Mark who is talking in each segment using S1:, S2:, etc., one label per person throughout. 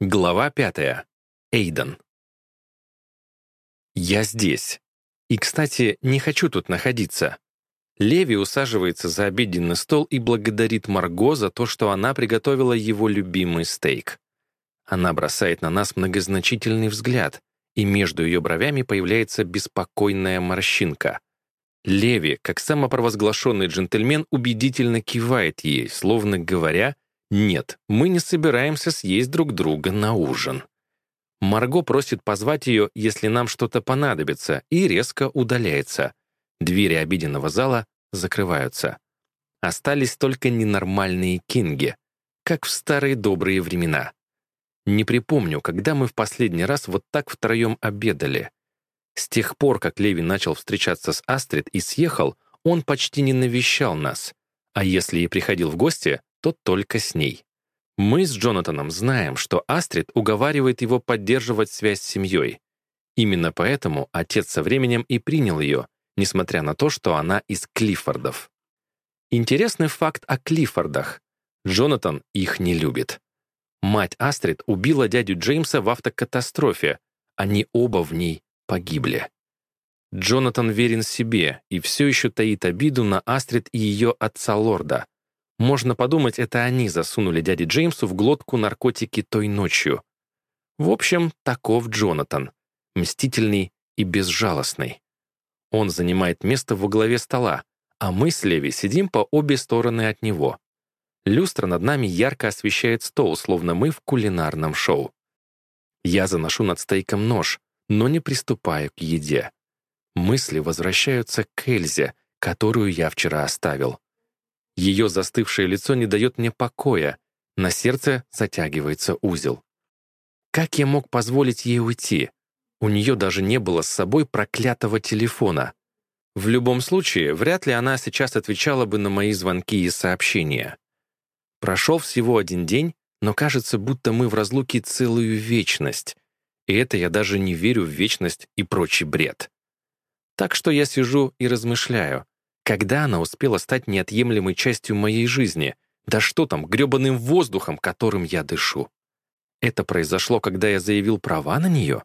S1: Глава пятая. Эйден. Я здесь. И, кстати, не хочу тут находиться. Леви усаживается за обеденный стол и благодарит Марго за то, что она приготовила его любимый стейк. Она бросает на нас многозначительный взгляд, и между ее бровями появляется беспокойная морщинка. Леви, как самопровозглашенный джентльмен, убедительно кивает ей, словно говоря — «Нет, мы не собираемся съесть друг друга на ужин». Марго просит позвать ее, если нам что-то понадобится, и резко удаляется. Двери обеденного зала закрываются. Остались только ненормальные кинги, как в старые добрые времена. Не припомню, когда мы в последний раз вот так втроем обедали. С тех пор, как Леви начал встречаться с Астрид и съехал, он почти не навещал нас. А если и приходил в гости, то только с ней. Мы с Джонатаном знаем, что Астрид уговаривает его поддерживать связь с семьей. Именно поэтому отец со временем и принял ее, несмотря на то, что она из Клиффордов. Интересный факт о Клиффордах. Джонатан их не любит. Мать Астрид убила дядю Джеймса в автокатастрофе. Они оба в ней погибли. Джонатан верен себе и все еще таит обиду на Астрид и ее отца-лорда. Можно подумать, это они засунули дяде Джеймсу в глотку наркотики той ночью. В общем, таков Джонатан. Мстительный и безжалостный. Он занимает место во главе стола, а мы с Леви сидим по обе стороны от него. Люстра над нами ярко освещает стол, словно мы в кулинарном шоу. Я заношу над стейком нож, но не приступаю к еде. Мысли возвращаются к Эльзе, которую я вчера оставил. Ее застывшее лицо не дает мне покоя. На сердце затягивается узел. Как я мог позволить ей уйти? У нее даже не было с собой проклятого телефона. В любом случае, вряд ли она сейчас отвечала бы на мои звонки и сообщения. Прошел всего один день, но кажется, будто мы в разлуке целую вечность. И это я даже не верю в вечность и прочий бред. Так что я сижу и размышляю, когда она успела стать неотъемлемой частью моей жизни? Да что там, грёбаным воздухом, которым я дышу? Это произошло, когда я заявил права на нее?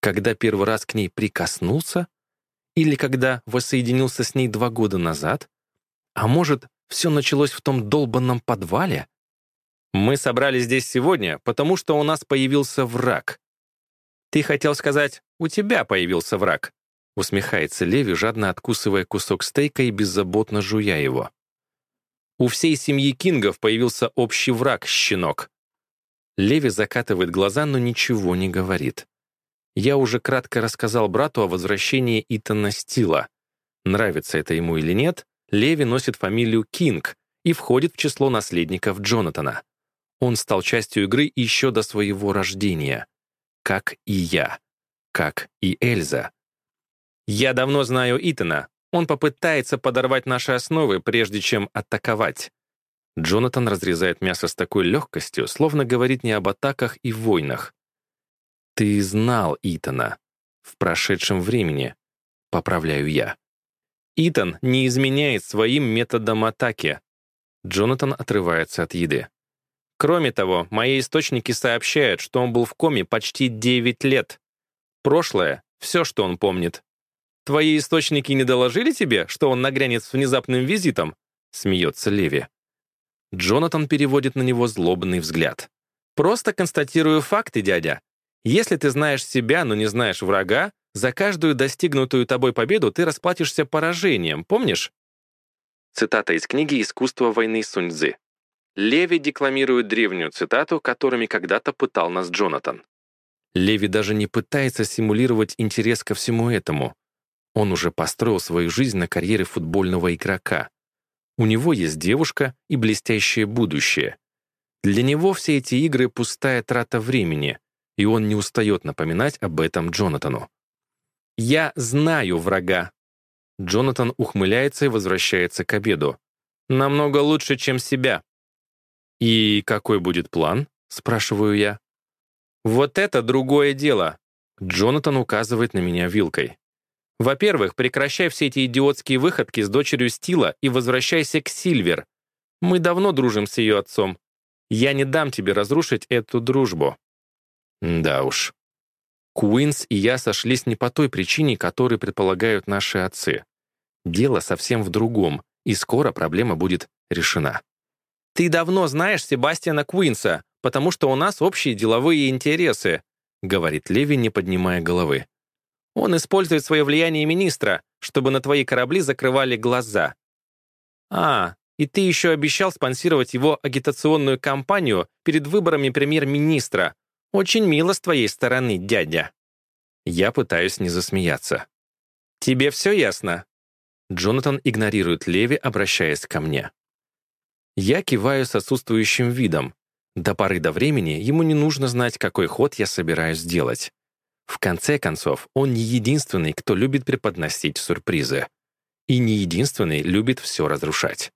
S1: Когда первый раз к ней прикоснулся? Или когда воссоединился с ней два года назад? А может, все началось в том долбанном подвале? Мы собрались здесь сегодня, потому что у нас появился враг. Ты хотел сказать, у тебя появился враг. Усмехается Леви, жадно откусывая кусок стейка и беззаботно жуя его. У всей семьи Кингов появился общий враг — щенок. Леви закатывает глаза, но ничего не говорит. Я уже кратко рассказал брату о возвращении Итана Стила. Нравится это ему или нет, Леви носит фамилию Кинг и входит в число наследников Джонатана. Он стал частью игры еще до своего рождения. Как и я. Как и Эльза. Я давно знаю Итана. Он попытается подорвать наши основы, прежде чем атаковать. Джонатан разрезает мясо с такой легкостью, словно говорит не об атаках и войнах. «Ты знал Итана. В прошедшем времени. Поправляю я. Итан не изменяет своим методом атаки». Джонатан отрывается от еды. Кроме того, мои источники сообщают, что он был в коме почти 9 лет. Прошлое — все, что он помнит. Твои источники не доложили тебе, что он нагрянет с внезапным визитом?» — смеется Леви. Джонатан переводит на него злобный взгляд. «Просто констатирую факты, дядя. Если ты знаешь себя, но не знаешь врага, за каждую достигнутую тобой победу ты расплатишься поражением, помнишь?» Цитата из книги «Искусство войны Суньцзы». Леви декламирует древнюю цитату, которыми когда-то пытал нас Джонатан. Леви даже не пытается симулировать интерес ко всему этому — он уже построил свою жизнь на карьере футбольного игрока. У него есть девушка и блестящее будущее. Для него все эти игры — пустая трата времени, и он не устает напоминать об этом Джонатану. «Я знаю врага!» Джонатан ухмыляется и возвращается к обеду. «Намного лучше, чем себя!» «И какой будет план?» — спрашиваю я. «Вот это другое дело!» Джонатан указывает на меня вилкой. Во-первых, прекращай все эти идиотские выходки с дочерью Стила и возвращайся к Сильвер. Мы давно дружим с ее отцом. Я не дам тебе разрушить эту дружбу». Да уж. Куинс и я сошлись не по той причине, которую предполагают наши отцы. Дело совсем в другом, и скоро проблема будет решена. «Ты давно знаешь Себастьяна Куинса, потому что у нас общие деловые интересы», говорит Леви, не поднимая головы. Он использует свое влияние министра, чтобы на твои корабли закрывали глаза. А, и ты еще обещал спонсировать его агитационную кампанию перед выборами премьер-министра. Очень мило с твоей стороны, дядя. Я пытаюсь не засмеяться. Тебе все ясно? Джонатан игнорирует Леви, обращаясь ко мне. Я киваю с отсутствующим видом. До поры до времени ему не нужно знать, какой ход я собираюсь сделать. В конце концов, он не единственный, кто любит преподносить сюрпризы. И не единственный любит все разрушать.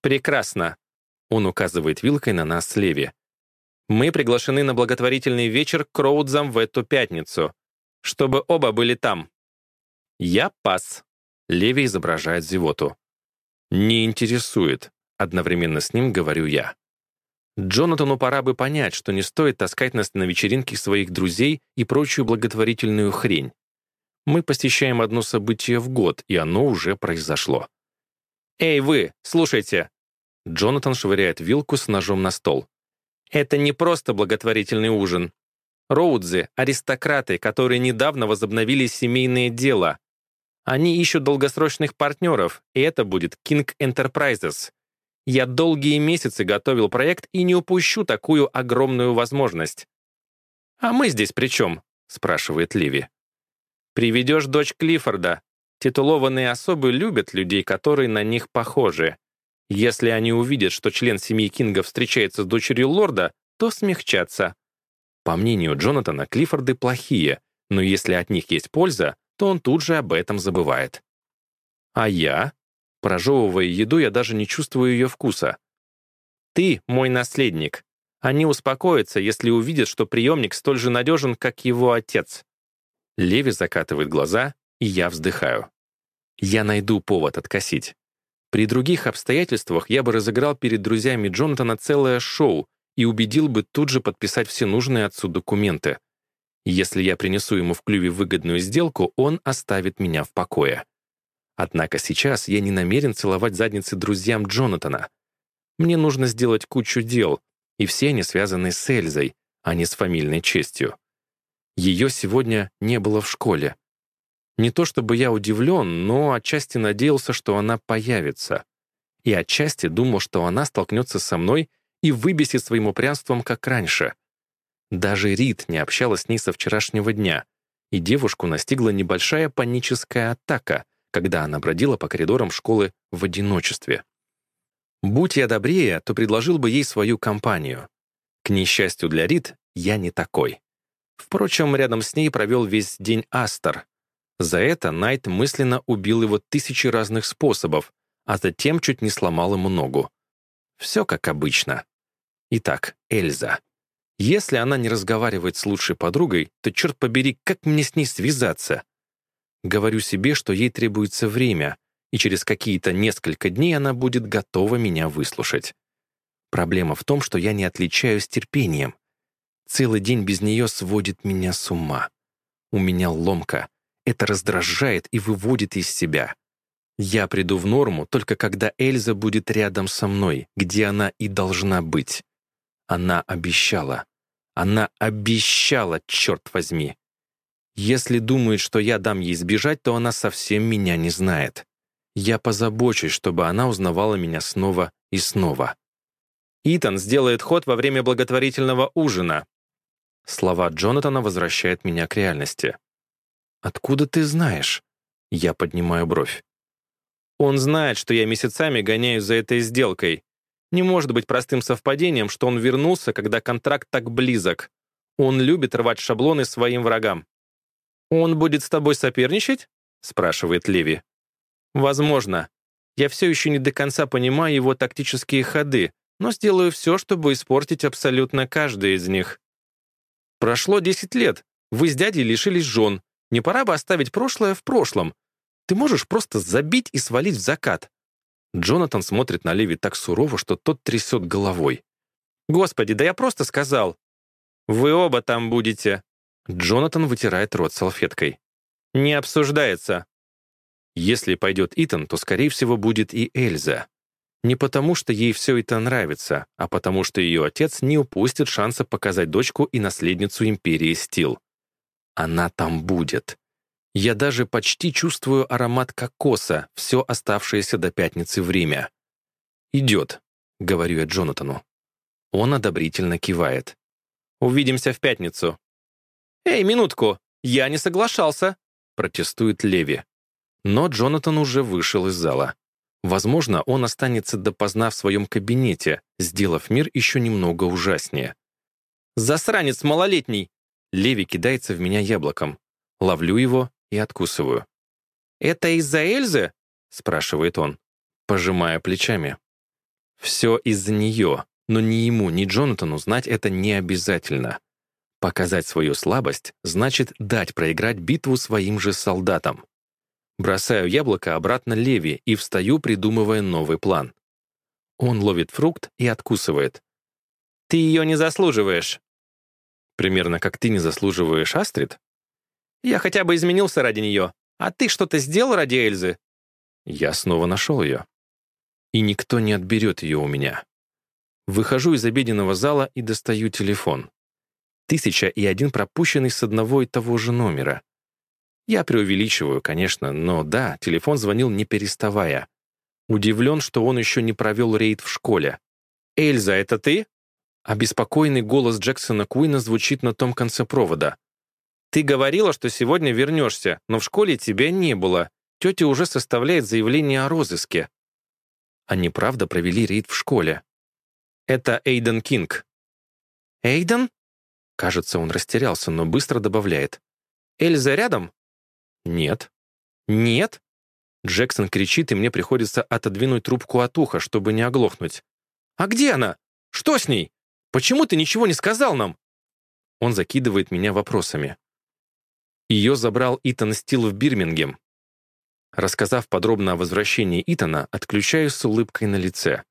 S1: «Прекрасно!» — он указывает вилкой на нас с Леви. «Мы приглашены на благотворительный вечер к Кроудзам в эту пятницу, чтобы оба были там». «Я пас!» — Леви изображает зевоту. «Не интересует», — одновременно с ним говорю я. Джонатану пора бы понять, что не стоит таскать нас на вечеринки своих друзей и прочую благотворительную хрень. Мы посещаем одно событие в год, и оно уже произошло. «Эй, вы, слушайте!» Джонатан швыряет вилку с ножом на стол. «Это не просто благотворительный ужин. Роудзы — аристократы, которые недавно возобновили семейное дело. Они ищут долгосрочных партнеров, и это будет King Enterprises. Я долгие месяцы готовил проект и не упущу такую огромную возможность. «А мы здесь при чем?» — спрашивает Ливи. «Приведешь дочь Клиффорда. Титулованные особы любят людей, которые на них похожи. Если они увидят, что член семьи Кинга встречается с дочерью лорда, то смягчатся. По мнению Джонатана, Клиффорды плохие, но если от них есть польза, то он тут же об этом забывает. А я? Прожевывая еду, я даже не чувствую ее вкуса. «Ты мой наследник. Они успокоятся, если увидят, что приемник столь же надежен, как его отец». Леви закатывает глаза, и я вздыхаю. «Я найду повод откосить». При других обстоятельствах я бы разыграл перед друзьями Джонатана целое шоу и убедил бы тут же подписать все нужные отцу документы. Если я принесу ему в клюве выгодную сделку, он оставит меня в покое. Однако сейчас я не намерен целовать задницы друзьям Джонатана. Мне нужно сделать кучу дел, и все они связаны с Эльзой, а не с фамильной честью. Ее сегодня не было в школе. Не то чтобы я удивлен, но отчасти надеялся, что она появится. И отчасти думал, что она столкнется со мной и выбесит своим упрямством, как раньше. Даже Рид не общалась с ней со вчерашнего дня, и девушку настигла небольшая паническая атака — когда она бродила по коридорам школы в одиночестве. Будь я добрее, то предложил бы ей свою компанию. К несчастью для Рид, я не такой. Впрочем, рядом с ней провел весь день Астер. За это Найт мысленно убил его тысячи разных способов, а затем чуть не сломал ему ногу. Все как обычно. Итак, Эльза. Если она не разговаривает с лучшей подругой, то, черт побери, как мне с ней связаться? Говорю себе, что ей требуется время, и через какие-то несколько дней она будет готова меня выслушать. Проблема в том, что я не отличаюсь терпением. Целый день без нее сводит меня с ума. У меня ломка. Это раздражает и выводит из себя. Я приду в норму только когда Эльза будет рядом со мной, где она и должна быть. Она обещала. Она обещала, черт возьми. Если думает, что я дам ей сбежать, то она совсем меня не знает. Я позабочусь, чтобы она узнавала меня снова и снова. Итан сделает ход во время благотворительного ужина. Слова Джонатана возвращают меня к реальности. «Откуда ты знаешь?» Я поднимаю бровь. «Он знает, что я месяцами гоняюсь за этой сделкой. Не может быть простым совпадением, что он вернулся, когда контракт так близок. Он любит рвать шаблоны своим врагам. «Он будет с тобой соперничать?» — спрашивает Леви. «Возможно. Я все еще не до конца понимаю его тактические ходы, но сделаю все, чтобы испортить абсолютно каждый из них». «Прошло 10 лет. Вы с дядей лишились жен. Не пора бы оставить прошлое в прошлом. Ты можешь просто забить и свалить в закат». Джонатан смотрит на Леви так сурово, что тот трясет головой. «Господи, да я просто сказал. Вы оба там будете», Джонатан вытирает рот салфеткой. «Не обсуждается». Если пойдет Итан, то, скорее всего, будет и Эльза. Не потому, что ей все это нравится, а потому, что ее отец не упустит шанса показать дочку и наследницу империи Стил. Она там будет. Я даже почти чувствую аромат кокоса все оставшееся до пятницы время. «Идет», — говорю я Джонатану. Он одобрительно кивает. «Увидимся в пятницу», «Эй, минутку! Я не соглашался!» протестует Леви. Но Джонатан уже вышел из зала. Возможно, он останется допоздна в своем кабинете, сделав мир еще немного ужаснее. «Засранец малолетний!» Леви кидается в меня яблоком. Ловлю его и откусываю. «Это из-за Эльзы?» — спрашивает он, пожимая плечами. «Все из-за нее, но ни ему, ни Джонатану знать это не обязательно. Показать свою слабость значит дать проиграть битву своим же солдатам. Бросаю яблоко обратно Леви и встаю, придумывая новый план. Он ловит фрукт и откусывает. «Ты ее не заслуживаешь!» «Примерно как ты не заслуживаешь Астрид?» «Я хотя бы изменился ради нее, а ты что-то сделал ради Эльзы?» Я снова нашел ее. И никто не отберет ее у меня. Выхожу из обеденного зала и достаю телефон тысяча и один пропущенный с одного и того же номера. Я преувеличиваю, конечно, но да, телефон звонил не переставая. Удивлен, что он еще не провел рейд в школе. «Эльза, это ты?» Обеспокоенный голос Джексона Куина звучит на том конце провода. «Ты говорила, что сегодня вернешься, но в школе тебя не было. Тетя уже составляет заявление о розыске». Они правда провели рейд в школе. Это Эйден Кинг. «Эйден?» Кажется, он растерялся, но быстро добавляет. «Эльза рядом?» «Нет». «Нет?» Джексон кричит, и мне приходится отодвинуть трубку от уха, чтобы не оглохнуть. «А где она? Что с ней? Почему ты ничего не сказал нам?» Он закидывает меня вопросами. Ее забрал Итан Стил в Бирмингем. Рассказав подробно о возвращении Итана, отключаюсь с улыбкой на лице.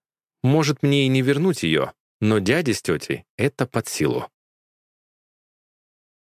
S1: Может, мне и не вернуть ее, но дяде с тетей это под силу.